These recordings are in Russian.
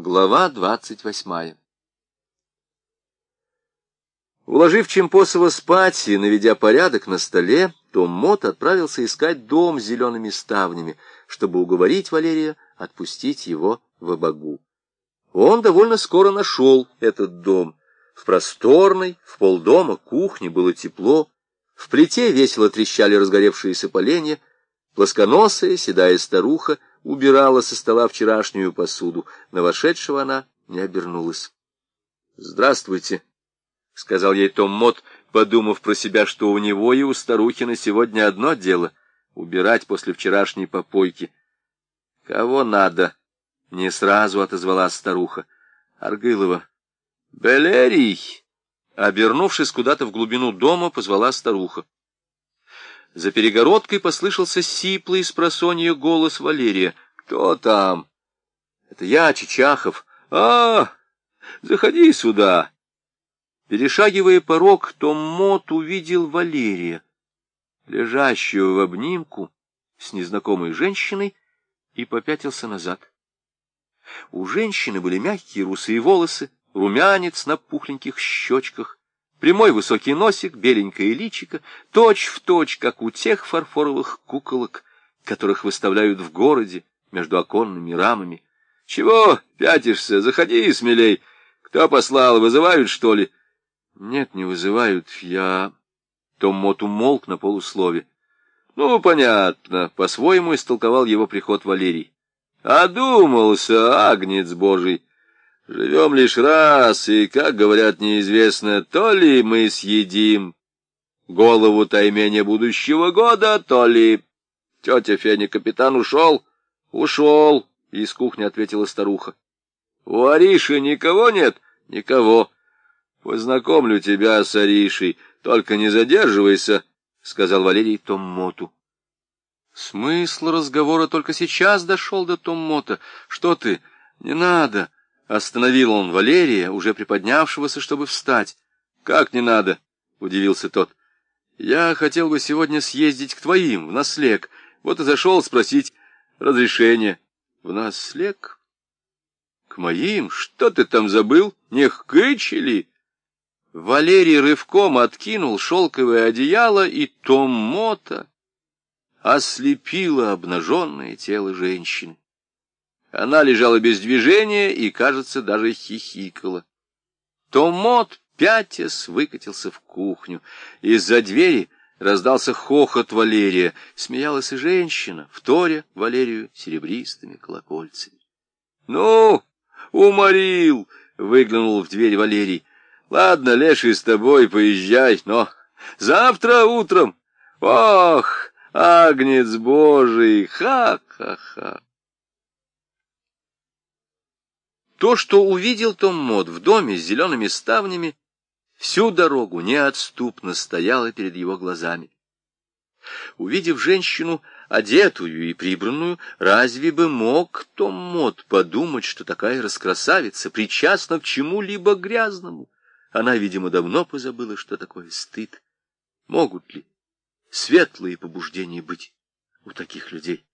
Глава двадцать восьмая Уложив Чемпосова спать и наведя порядок на столе, Том Мот отправился искать дом с зелеными ставнями, чтобы уговорить Валерия отпустить его в Абагу. Он довольно скоро нашел этот дом. В просторной, в полдома кухне было тепло, в плите весело трещали разгоревшиеся поленья, плосконосая седая старуха убирала со стола вчерашнюю посуду. На вошедшего она не обернулась. — Здравствуйте, — сказал ей Том Мот, подумав про себя, что у него и у старухи на сегодня одно дело — убирать после вчерашней попойки. — Кого надо? — не сразу отозвалась старуха. — Аргылова. — Белерий! Обернувшись куда-то в глубину дома, позвала старуха. За перегородкой послышался сиплый с просонья голос Валерия. «Кто там?» «Это я, Чичахов». «А, заходи сюда». Перешагивая порог, Том Мот увидел Валерия, лежащего в обнимку с незнакомой женщиной, и попятился назад. У женщины были мягкие русые волосы, румянец на пухленьких щечках, Прямой высокий носик, беленькое личико, точь-в-точь, точь, как у тех фарфоровых куколок, которых выставляют в городе между оконными рамами. — Чего пятишься? Заходи смелей. Кто послал? Вызывают, что ли? — Нет, не вызывают. Я... Том Мот умолк на полуслове. — Ну, понятно. По-своему истолковал его приход Валерий. — Одумался, агнец божий. Живем лишь раз, и, как говорят, неизвестно, то ли мы съедим голову тайменя будущего года, то ли... Тетя Феня, капитан ушел? Ушел, из кухни ответила старуха. У Ариши никого нет? Никого. Познакомлю тебя с Аришей, только не задерживайся, сказал Валерий Томмоту. Смысл разговора только сейчас дошел до Томмота. Что ты? Не надо. Остановил он Валерия, уже приподнявшегося, чтобы встать. — Как не надо? — удивился тот. — Я хотел бы сегодня съездить к твоим, в наслег. Вот и зашел спросить разрешения. — В наслег? — К моим? Что ты там забыл? Не хкычили? Валерий рывком откинул шелковое одеяло, и Том Мота ослепило обнаженное тело женщины. Она лежала без движения и, кажется, даже хихикала. Томот, пятясь, выкатился в кухню. Из-за двери раздался хохот Валерия. Смеялась и женщина, вторя Валерию серебристыми колокольцами. — Ну, уморил! — выглянул в дверь Валерий. — Ладно, леший с тобой, поезжай, но завтра утром... Ох, агнец божий, ха-ха-ха! То, что увидел Том Мод в доме с зелеными ставнями, всю дорогу неотступно стояло перед его глазами. Увидев женщину, одетую и прибранную, разве бы мог Том Мод подумать, что такая раскрасавица причастна к чему-либо грязному? Она, видимо, давно позабыла, что такое стыд. Могут ли светлые побуждения быть у таких людей?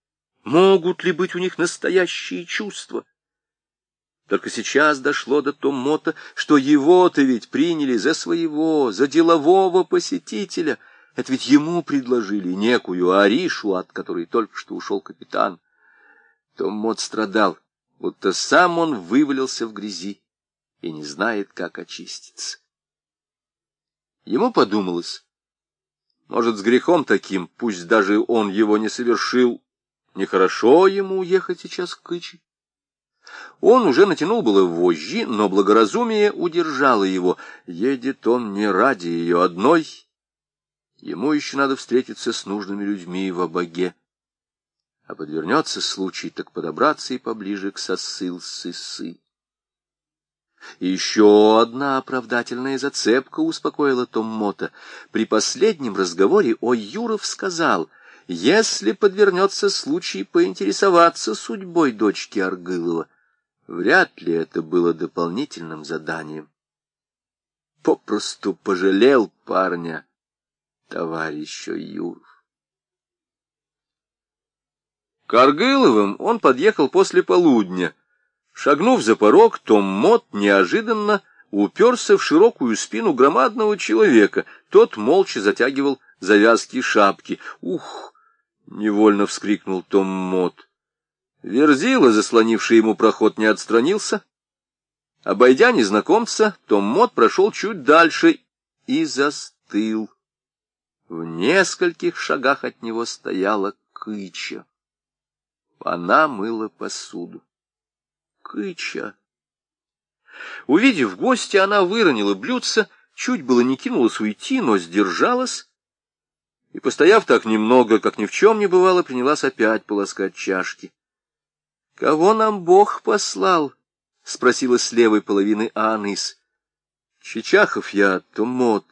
Могут ли быть у них настоящие чувства? Только сейчас дошло до Томота, что его-то ведь приняли за своего, за делового посетителя. Это ведь ему предложили некую Аришу, от которой только что ушел капитан. Томот страдал, будто сам он вывалился в грязи и не знает, как очиститься. Ему подумалось, может, с грехом таким, пусть даже он его не совершил, нехорошо ему уехать сейчас в Кычи. Он уже натянул было вожжи, но благоразумие удержало его. Едет он не ради ее одной. Ему еще надо встретиться с нужными людьми в обоге. А подвернется случай, так подобраться и поближе к сосыл сысы. Еще одна оправдательная зацепка успокоила Том Мота. При последнем разговоре о Юров сказал, если подвернется случай поинтересоваться судьбой дочки Аргылова, Вряд ли это было дополнительным заданием. Попросту пожалел парня товарища Юров. К Аргыловым он подъехал после полудня. Шагнув за порог, Том Мот неожиданно уперся в широкую спину громадного человека. Тот молча затягивал завязки шапки. «Ух!» — невольно вскрикнул Том Мот. Верзила, заслонивший ему проход, не отстранился. Обойдя незнакомца, Том Мот прошел чуть дальше и застыл. В нескольких шагах от него стояла Кыча. Она мыла посуду. Кыча. Увидев гостя, она выронила блюдце, чуть было не кинулась уйти, но сдержалась, и, постояв так немного, как ни в чем не бывало, принялась опять полоскать чашки. — Кого нам Бог послал? — спросила с левой половины Анис. — Чичахов я, то мод.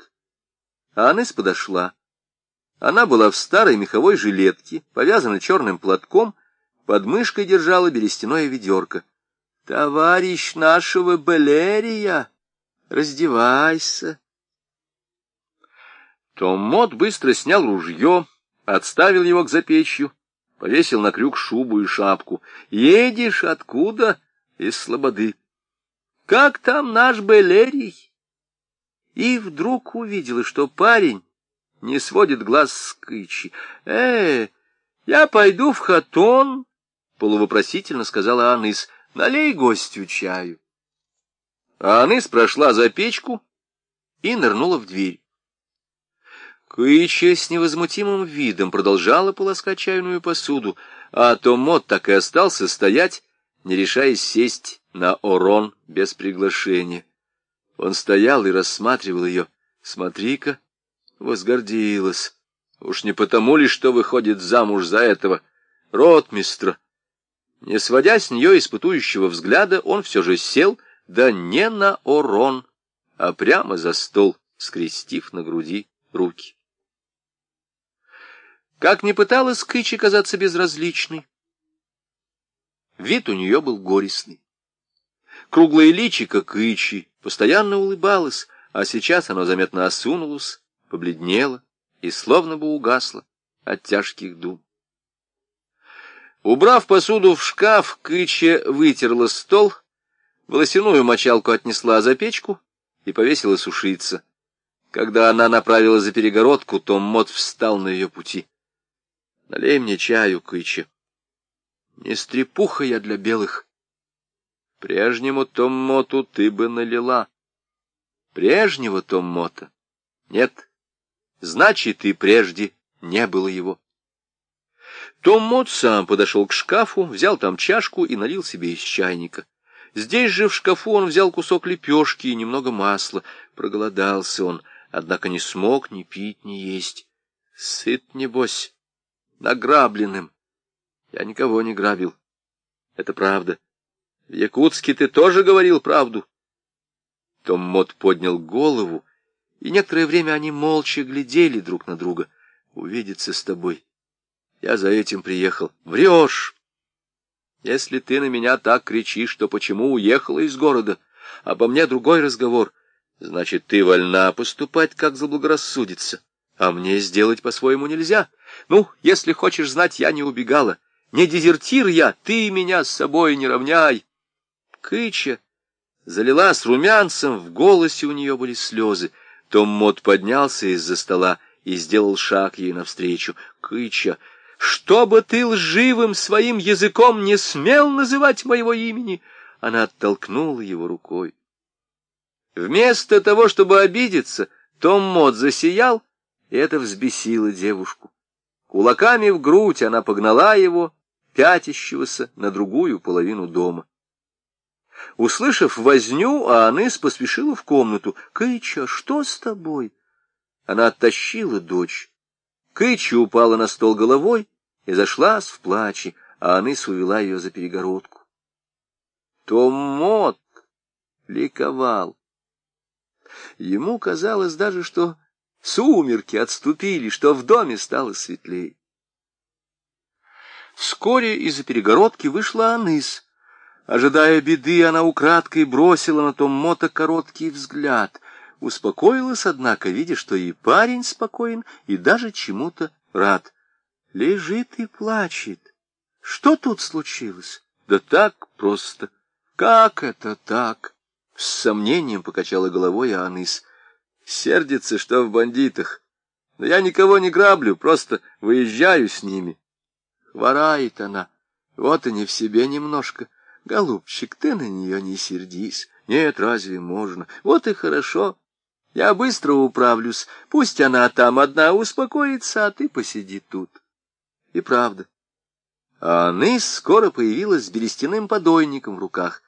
Анис подошла. Она была в старой меховой жилетке, повязана черным платком, под мышкой держала берестяное ведерко. — Товарищ нашего Белерия, раздевайся. Том Мот быстро снял ружье, отставил его к запечью, повесил на крюк шубу и шапку. — Едешь откуда? — Из Слободы. — Как там наш Белерий? И вдруг увидела, что парень не сводит глаз с Кычи. — Э, я пойду в хатон, — полувопросительно сказала Анис. — Налей гостю чаю. А Анис прошла за печку и нырнула в дверь. Кыча с невозмутимым видом продолжала полоскать чайную посуду, а Томот так и остался стоять, не решаясь сесть на орон без приглашения. Он стоял и рассматривал ее. «Смотри-ка!» — возгордилась. «Уж не потому ли, что выходит замуж за этого ротмистра?» Не сводя с нее испытующего взгляда, он все же сел, да не на орон, а прямо за стол, скрестив на груди руки. Как ни пыталась Кычи казаться безразличной, вид у нее был горестный. Круглое личико Кычи постоянно улыбалось, а сейчас оно заметно осунулось, побледнело и словно бы угасло от тяжких дум. Убрав посуду в шкаф, Кыча вытерла стол, волосяную мочалку отнесла за печку и повесила сушиться. Когда она направила за перегородку, Том Мот встал на ее пути. Налей мне чаю, Кыча. Не стрепуха я для белых. Прежнему Томмоту ты бы налила. Прежнего Томмота нет. Значит, и прежде не было его. Томмот сам подошел к шкафу, взял там чашку и налил себе из чайника. Здесь же в шкафу он взял кусок лепешки и немного масла. Проголодался он, однако не смог ни пить, ни есть. Сыт, небось награбленным. Я никого не грабил. Это правда. В Якутске ты тоже говорил правду. Том Мот поднял голову, и некоторое время они молча глядели друг на друга. Увидеться с тобой. Я за этим приехал. Врешь! Если ты на меня так кричишь, то почему уехала из города? Обо мне другой разговор. Значит, ты вольна поступать, как заблагорассудится. А мне сделать по-своему нельзя. Ну, если хочешь знать, я не убегала. Не дезертир я, ты меня с собой не равняй. Кыча с румянцем, в голосе у нее были слезы. Том Мот поднялся из-за стола и сделал шаг ей навстречу. Кыча, чтобы ты лживым своим языком не смел называть моего имени, она оттолкнула его рукой. Вместо того, чтобы обидеться, Том Мот засиял, это взбесило девушку. Кулаками в грудь она погнала его, пятящегося, на другую половину дома. Услышав возню, Аныс поспешила в комнату. «Кыча, что с тобой?» Она оттащила дочь. Кыча упала на стол головой и зашлась в плаче, а Аныс увела ее за перегородку. Томот ликовал. Ему казалось даже, что Сумерки отступили, что в доме стало светлее. Вскоре из-за перегородки вышла Аныс. Ожидая беды, она украдкой бросила на том мото короткий взгляд. Успокоилась, однако, видя, что и парень спокоен, и даже чему-то рад. Лежит и плачет. Что тут случилось? Да так просто. Как это так? С сомнением покачала головой Анис. Сердится, что в бандитах. Но я никого не граблю, просто выезжаю с ними. Хворает она. Вот и не в себе немножко. Голубчик, ты на нее не сердись. Нет, разве можно? Вот и хорошо. Я быстро управлюсь. Пусть она там одна успокоится, а ты посиди тут. И правда. А Аныс скоро появилась с берестяным подойником в руках.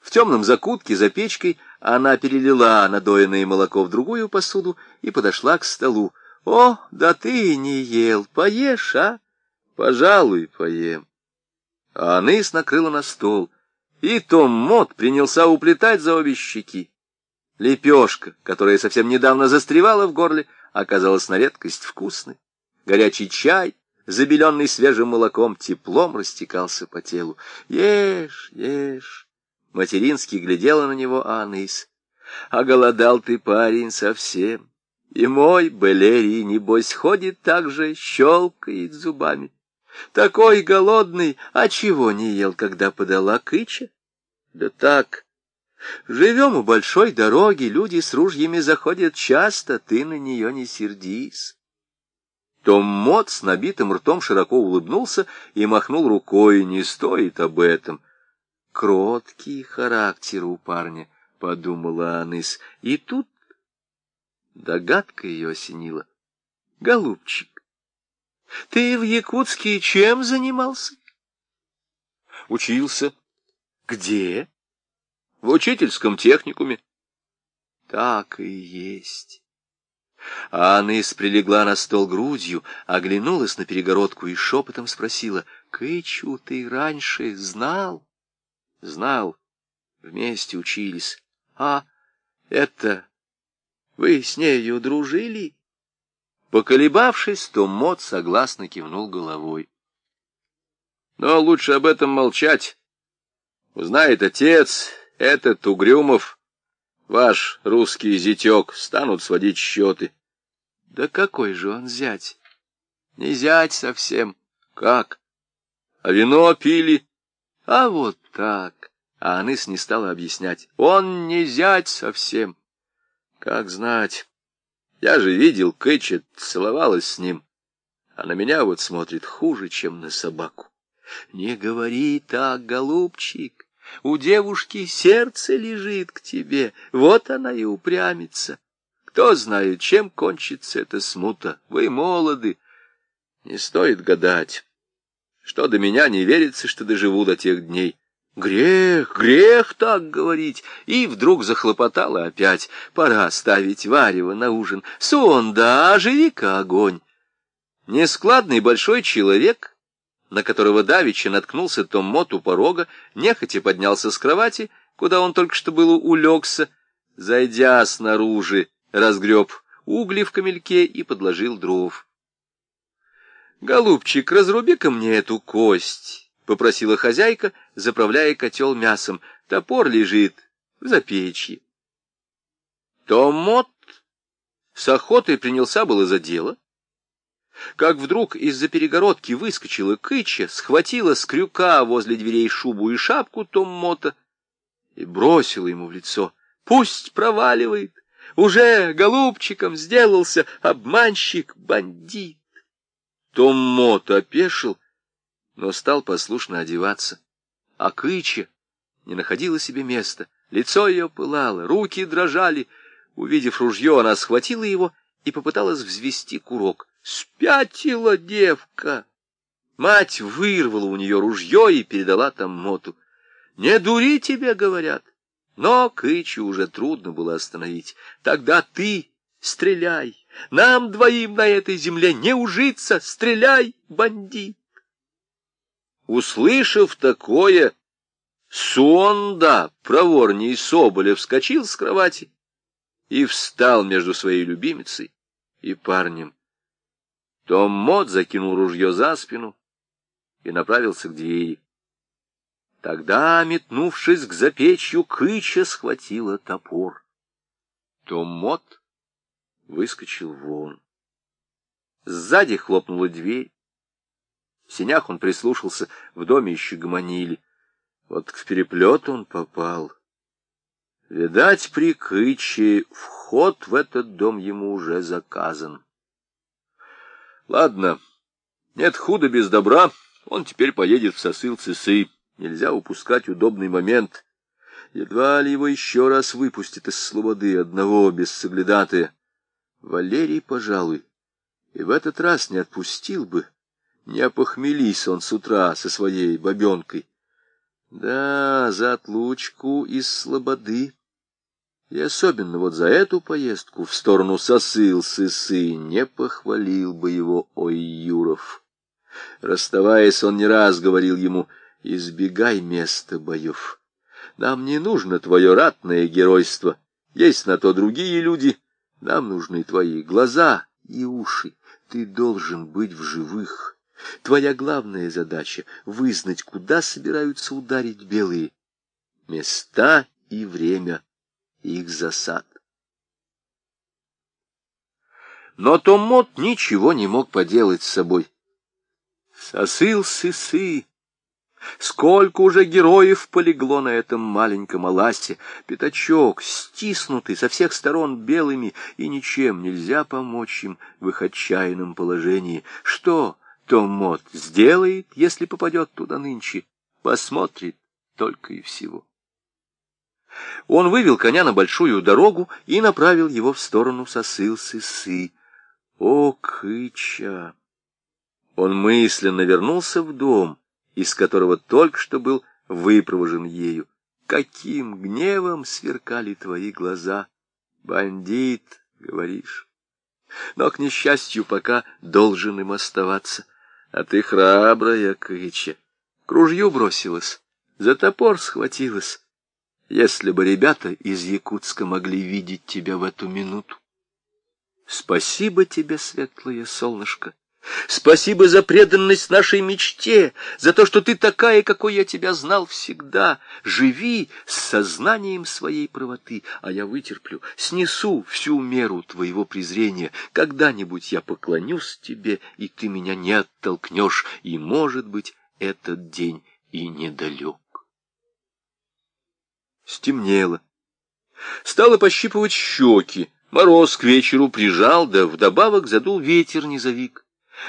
В темном закутке за печкой она перелила надоенное молоко в другую посуду и подошла к столу. — О, да ты не ел, поешь, а? — Пожалуй, поем. А Аныс накрыла на стол, и Том Мот принялся уплетать за обе щеки. Лепешка, которая совсем недавно застревала в горле, оказалась на редкость вкусной. Горячий чай, забеленный свежим молоком, теплом растекался по телу. «Ешь, ешь!» Матерински глядела на него Анис. «А голодал ты, парень, совсем. И мой Белерий, небось, ходит так же, щелкает зубами. Такой голодный, а чего не ел, когда подала кыча? Да так, Живем у большой дороги, люди с ружьями заходят часто, ты на нее не сердись. Том Мот с набитым ртом широко улыбнулся и махнул рукой, не стоит об этом. Кроткий характер у парня, — подумала Анис, и тут догадка ее осенила. Голубчик, ты в Якутске чем занимался? Учился. Где? в учительском техникуме. Так и есть. Аннис прилегла на стол грудью, оглянулась на перегородку и шепотом спросила, «Кычу ты раньше знал?» «Знал. Вместе учились. А это... Вы с нею дружили?» Поколебавшись, Том Мот согласно кивнул головой. «Но лучше об этом молчать. Узнает отец, этот Угрюмов, ваш русский зятек, станут сводить счеты. Да какой же он зять? Не зять совсем. Как? А вино пили? А вот так. А Аныс не стала объяснять. Он не зять совсем. Как знать. Я же видел, Кэтчет целовалась с ним. А на меня вот смотрит хуже, чем на собаку. Не говори так, голубчик. У девушки сердце лежит к тебе, вот она и упрямится. Кто знает, чем кончится эта смута. Вы молоды. Не стоит гадать. Что до меня не верится, что доживу до тех дней. Грех, грех так говорить. И вдруг захлопотала опять. Пора ставить варево на ужин. Сон, да, живи-ка огонь. Нескладный большой человек на которого давеча наткнулся Том Мот у порога, нехотя поднялся с кровати, куда он только что было улегся, зайдя снаружи, разгреб угли в камельке и подложил дров. «Голубчик, разруби-ка мне эту кость», — попросила хозяйка, заправляя котел мясом. «Топор лежит в запечье». Том Мот с охотой принялся было за дело, как вдруг из-за перегородки выскочила кыча, схватила с крюка возле дверей шубу и шапку Том Мота и бросила ему в лицо. «Пусть проваливает! Уже голубчиком сделался обманщик, бандит!» Том Мот опешил, но стал послушно одеваться. А кыча не находила себе места. Лицо ее пылало, руки дрожали. Увидев ружье, она схватила его и попыталась взвести курок. Спятила девка. Мать вырвала у нее ружье и передала там моту. «Не дури тебе», — говорят. Но Кычу уже трудно было остановить. «Тогда ты стреляй. Нам двоим на этой земле не ужиться. Стреляй, бандит!» Услышав такое, Сонда, проворней Соболя, вскочил с кровати и встал между своей любимицей и парнем. Том Мот закинул ружье за спину и направился к двери. Тогда, метнувшись к запечью, Кыча схватила топор. Том Мот выскочил вон. Сзади хлопнула дверь. В сенях он прислушался, в доме еще гомонили. Вот в переплет он попал. Видать, при Кыче вход в этот дом ему уже заказан. Ладно, нет худа без добра, он теперь поедет в сосыл цесы. Нельзя упускать удобный момент. Едва ли его еще раз выпустят из слободы одного без соглядатая. Валерий, пожалуй, и в этот раз не отпустил бы. Не опохмелись он с утра со своей бабенкой. Да, за отлучку из слободы. И особенно вот за эту поездку в сторону сосыл сысы не похвалил бы его ой Юров. Расставаясь, он не раз говорил ему, избегай места боев. Нам не нужно твое ратное геройство, есть на то другие люди, нам нужны твои глаза и уши. Ты должен быть в живых. Твоя главная задача — вызнать, куда собираются ударить белые. Места и время их засад. Но Томмот ничего не мог поделать с собой. Сосыл сысы. Сколько уже героев полегло на этом маленьком Аласе. Пятачок, стиснутый со всех сторон белыми, и ничем нельзя помочь им в их отчаянном положении. Что Том Мот сделает, если попадет туда нынче? Посмотрит только и всего. Он вывел коня на большую дорогу и направил его в сторону сосыл-сысы. О, Кыча! Он мысленно вернулся в дом, из которого только что был выпровожен ею. Каким гневом сверкали твои глаза! Бандит, говоришь. Но, к несчастью, пока должен им оставаться. А ты храбрая, Кыча, к ружью бросилась, за топор схватилась. Если бы ребята из Якутска могли видеть тебя в эту минуту. Спасибо тебе, светлое солнышко. Спасибо за преданность нашей мечте, за то, что ты такая, какой я тебя знал всегда. Живи с сознанием своей правоты, а я вытерплю, снесу всю меру твоего презрения. Когда-нибудь я поклонюсь тебе, и ты меня не оттолкнешь, и, может быть, этот день и недалек. Стемнело. Стало пощипывать щеки. Мороз к вечеру прижал, да вдобавок задул ветер низовик.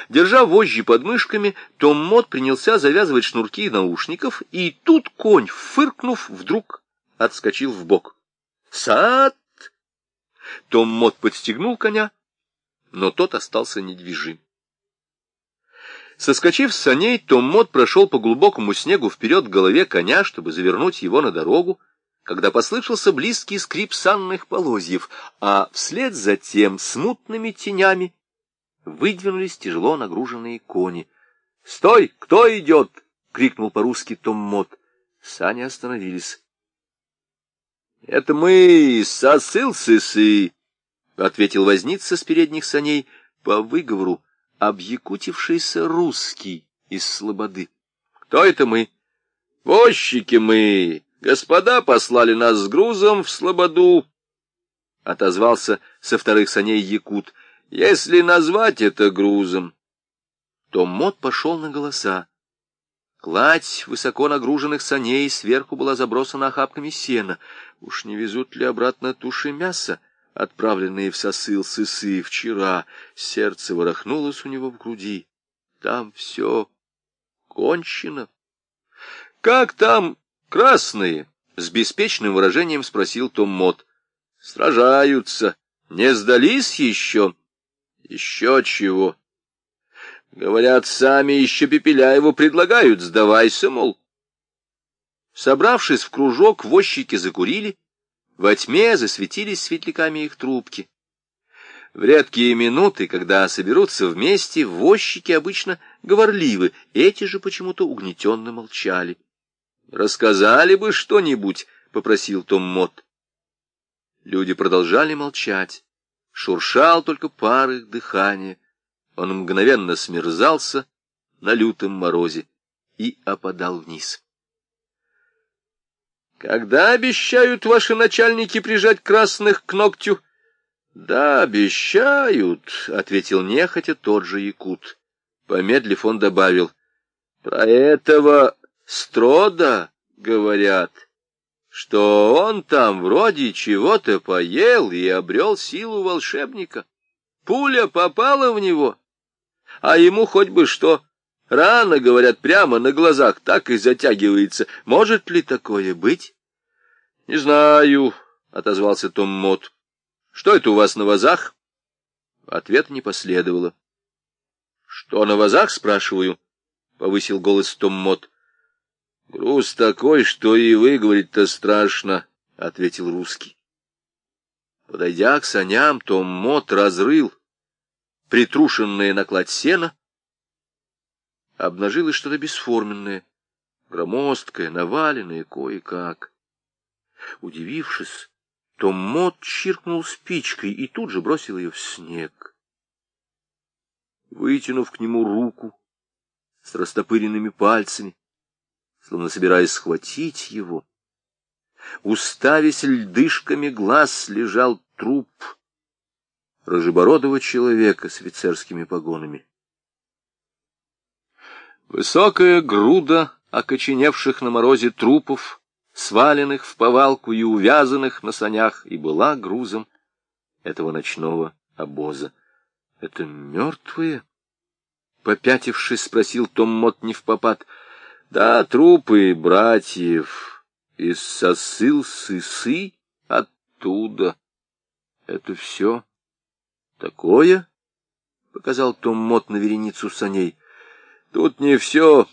Держа вожжи под мышками, Том Мот принялся завязывать шнурки наушников, и тут конь, фыркнув, вдруг отскочил в бок. «Сад!» Том Мот подстегнул коня, но тот остался недвижим. Соскочив с саней, Том Мот прошел по глубокому снегу вперед к голове коня, чтобы завернуть его на дорогу, когда послышался близкий скрип санных полозьев, а вслед за тем смутными тенями выдвинулись тяжело нагруженные кони. — Стой! Кто идет? — крикнул по-русски Том Мот. Сани остановились. — Это мы, сосыл-сысы, — ответил возница с передних саней по выговору, объякутившийся русский из слободы. — Кто это мы? — Возчики мы, господа послали нас с грузом в слободу, — отозвался со вторых саней якут. Если назвать это грузом, то мод пошел на голоса. Кладь высоко нагруженных саней сверху была забросана охапками сена. Уж не везут ли обратно туши мяса, отправленные в сосыл сысы вчера? Сердце ворохнулось у него в груди. Там все кончено. — Как там красные? — с беспечным выражением спросил Том Мот. — Сражаются. Не сдались еще? — еще чего. Говорят, сами еще Пепеляеву предлагают, сдавайся, мол. Собравшись в кружок, возчики закурили, во тьме засветились светляками их трубки. В редкие минуты, когда соберутся вместе, возчики обычно говорливы, эти же почему-то угнетенно молчали. «Рассказали бы что-нибудь», — попросил Том Мот. Люди продолжали молчать шуршал только пар их дыхания. Он мгновенно смерзался на лютом морозе и опадал вниз. «Когда обещают ваши начальники прижать красных к ногтю?» «Да, обещают», — ответил нехотя тот же якут. Помедлив, он добавил, «Про этого Строда говорят, что он там вроде чего-то поел и обрел силу волшебника. Пуля попала в него, а ему хоть бы что. Рана, говорят, прямо на глазах так и затягивается. Может ли такое быть? — Не знаю, — отозвался Том Мот. — Что это у вас на вазах? Ответа не последовало. — Что на вазах, спрашиваю? — повысил голос Том Мот. — Груз такой, что и выговорить-то страшно, — ответил русский. Подойдя к саням, Том Мот разрыл притрушенное на кладь сена, обнажилось что-то бесформенное, громоздкое, наваленное кое-как. Удивившись, Том Мот чиркнул спичкой и тут же бросил ее в снег. Вытянув к нему руку с растопыренными пальцами, словно собираясь схватить его, уставясь льдышками глаз, лежал труп рыжебородого человека с офицерскими погонами. Высокая груда окоченевших на морозе трупов, сваленных в повалку и увязанных на санях, и была грузом этого ночного обоза. — Это мертвые? — попятившись, спросил Том в попад. — Да, трупы братьев из сосыл сысы оттуда. Это все такое? — показал Том Мот на вереницу саней. — Тут не все,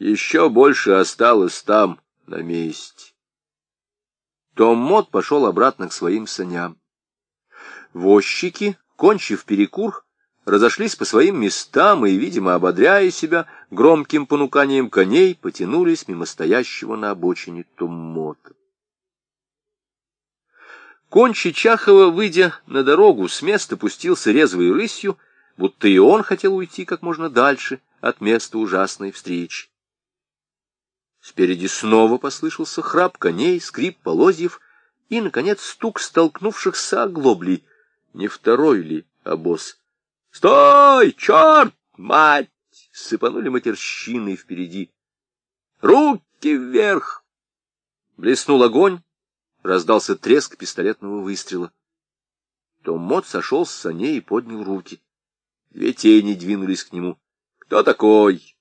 еще больше осталось там, на месте. Том Мот пошел обратно к своим саням. Возчики, кончив перекур, разошлись по своим местам и, видимо, ободряя себя громким понуканием коней, потянулись мимо стоящего на обочине Томмота. Кончи Чахова, выйдя на дорогу, с места пустился резвой рысью, будто и он хотел уйти как можно дальше от места ужасной встречи. Спереди снова послышался храп коней, скрип полозьев и, наконец, стук столкнувшихся оглоблей. Не второй ли обоз? «Стой, черт, мать!» — сыпанули матерщины впереди. «Руки вверх!» Блеснул огонь, раздался треск пистолетного выстрела. Том Мот сошел с саней и поднял руки. Две тени двинулись к нему. «Кто такой?»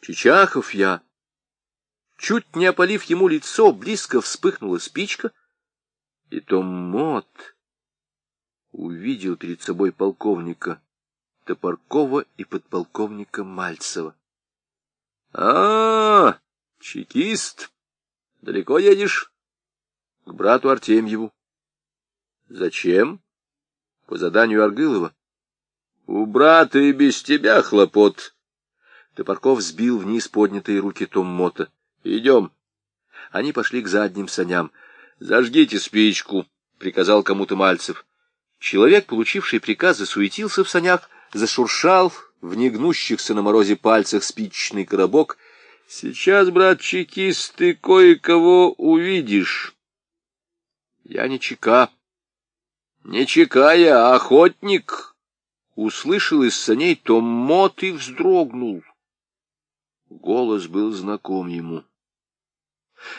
«Чичахов я». Чуть не опалив ему лицо, близко вспыхнула спичка, и Том Мот увидел перед собой полковника Топоркова и подполковника Мальцева. — А, чекист, далеко едешь? к брату Артемьеву. Зачем? По заданию Аргылова. У брата и без тебя хлопот. Топорков сбил вниз поднятые руки Том Мота. Идем. Они пошли к задним саням. Зажгите спичку, приказал кому-то Мальцев. Человек, получивший приказ, засуетился в санях, зашуршал в негнущихся на морозе пальцах спичечный коробок. Сейчас, брат чекист, ты кое-кого увидишь. Я не чека. Не чека я, а охотник. Услышал из саней Том Мот и вздрогнул. Голос был знаком ему.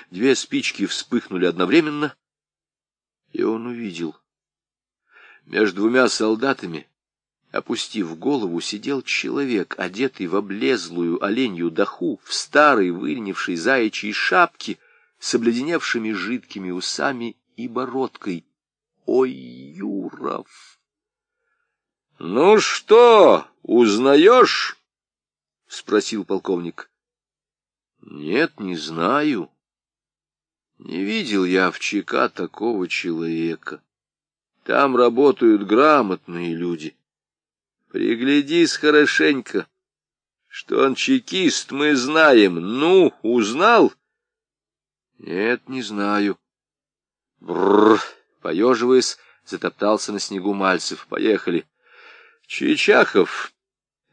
Две спички вспыхнули одновременно, и он увидел. Между двумя солдатами, опустив голову, сидел человек, одетый в облезлую оленью даху, в старой выльнившей заячьей шапке, с обледеневшими жидкими усами и бородкой. Ой, Юров! — Ну что, узнаешь? — спросил полковник. — Нет, не знаю. Не видел я в ЧК такого человека. Там работают грамотные люди. Приглядись хорошенько. Что он чекист, мы знаем. Ну, узнал? Нет, не знаю. Бррр, поеживаясь, затоптался на снегу Мальцев. Поехали. Чичахов,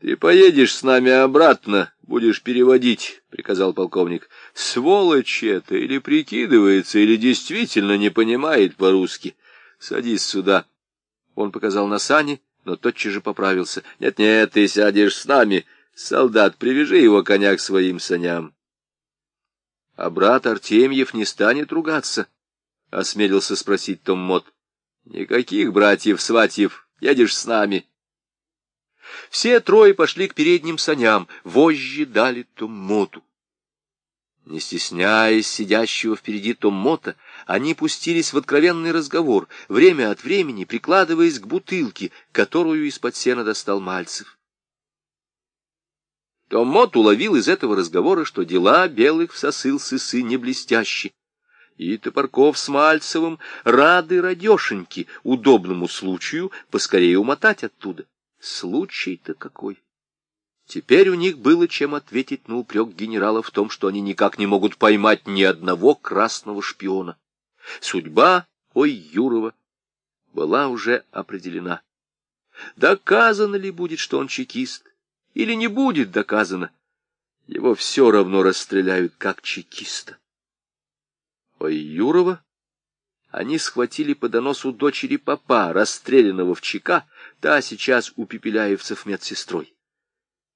ты поедешь с нами обратно, будешь переводить, приказал полковник. Сволочь это или прикидывается, или действительно не понимает по-русски. Садись сюда. Он показал на сани, но тотчас же поправился. Нет-нет, ты сядешь с нами. Солдат, привяжи его коня к своим саням. А брат Артемьев не станет ругаться? — осмелился спросить Том Мот. — Никаких братьев-сватьев, едешь с нами. Все трое пошли к передним саням, вожжи дали Том Моту. Не стесняясь сидящего впереди Томмота, они пустились в откровенный разговор, время от времени прикладываясь к бутылке, которую из-под сена достал Мальцев. Томмот уловил из этого разговора, что дела белых в сосыл сысы не блестящие. И Топорков с Мальцевым рады радешеньки удобному случаю поскорее умотать оттуда. Случай-то какой! Теперь у них было чем ответить на упрек генерала в том, что они никак не могут поймать ни одного красного шпиона. Судьба, ой, Юрова, была уже определена. Доказано ли будет, что он чекист, или не будет доказано, его все равно расстреляют как чекиста. Ой, Юрова они схватили по доносу дочери папа, расстрелянного в ЧК, та сейчас у пепеляевцев медсестрой.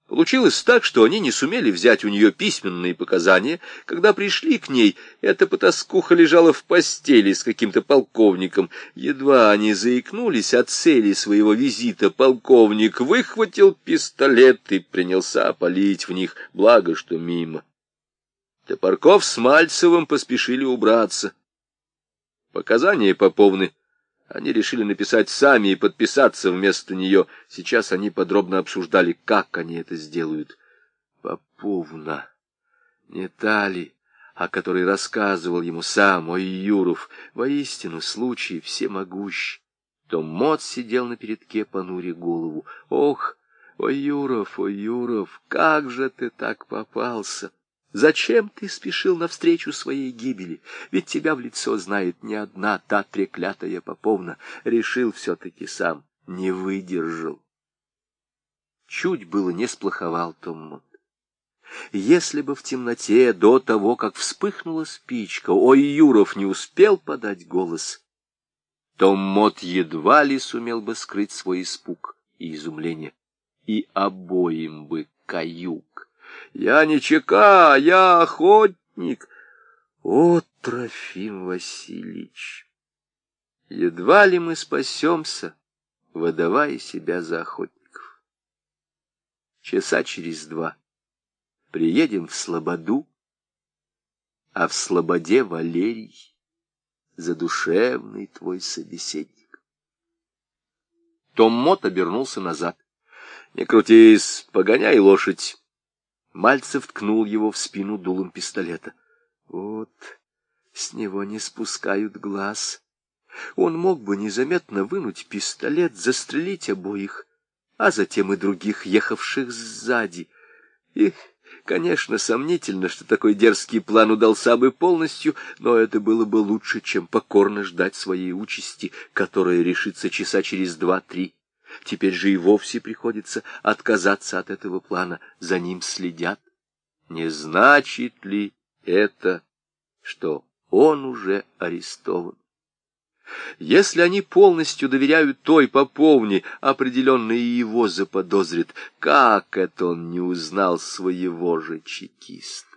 Получилось так, что они не сумели взять у нее письменные показания. Когда пришли к ней, эта потаскуха лежала в постели с каким-то полковником. Едва они заикнулись о цели своего визита, полковник выхватил пистолет и принялся палить в них, благо что мимо. Топорков с Мальцевым поспешили убраться. Показания Поповны они решили написать сами и подписаться вместо нее. Сейчас они подробно обсуждали, как они это сделают. Поповна, не та ли, о которой рассказывал ему сам ой Юров, воистину случай всемогущий. Том Мот сидел на передке, понуря голову. Ох, ой Юров, ой Юров, как же ты так попался! Зачем ты спешил навстречу своей гибели? Ведь тебя в лицо знает не одна та треклятая поповна. Решил все-таки сам, не выдержал. Чуть было не сплоховал Томмот. Если бы в темноте, до того, как вспыхнула спичка, ой, Юров не успел подать голос, Томмот едва ли сумел бы скрыть свой испуг и изумление, и обоим бы каюк. Я не чека, я охотник. О, Трофим Васильевич! Едва ли мы спасемся, выдавая себя за охотников. Часа через два приедем в Слободу, а в Слободе Валерий, задушевный твой собеседник. Том Мот обернулся назад. — Не крутись, погоняй лошадь. Мальцев ткнул его в спину дулом пистолета. Вот, с него не спускают глаз. Он мог бы незаметно вынуть пистолет, застрелить обоих, а затем и других, ехавших сзади. И, конечно, сомнительно, что такой дерзкий план удался бы полностью, но это было бы лучше, чем покорно ждать своей участи, которая решится часа через два-три. Теперь же и вовсе приходится отказаться от этого плана. За ним следят. Не значит ли это, что он уже арестован? Если они полностью доверяют той поповне, определенно и его заподозрит, как это он не узнал своего же чекиста?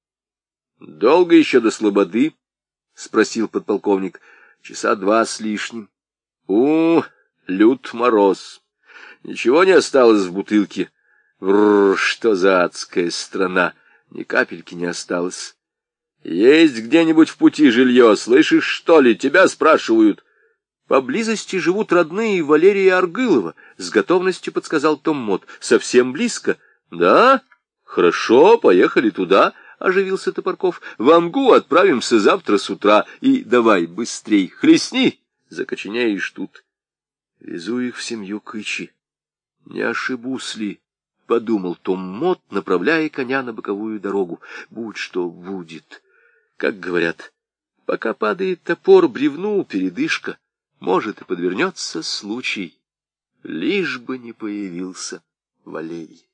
— Долго еще до слободы? — спросил подполковник. — Часа два с лишним. — У, лют мороз. Ничего не осталось в бутылке. Бррр, что за адская страна! Ни капельки не осталось. Есть где-нибудь в пути жилье, слышишь, что ли? Тебя спрашивают. Поблизости живут родные Валерия Аргылова, с готовностью подсказал Том Мот. Совсем близко. Да? Хорошо, поехали туда, оживился Топорков. В Амгу отправимся завтра с утра. И давай быстрей, хлестни, закоченеешь тут. Везу их в семью Кычи. Не ошибусь ли? — подумал Том Мот, направляя коня на боковую дорогу. Будь что будет. Как говорят, пока падает топор, бревну передышка. Может, и подвернется случай. Лишь бы не появился Валерий.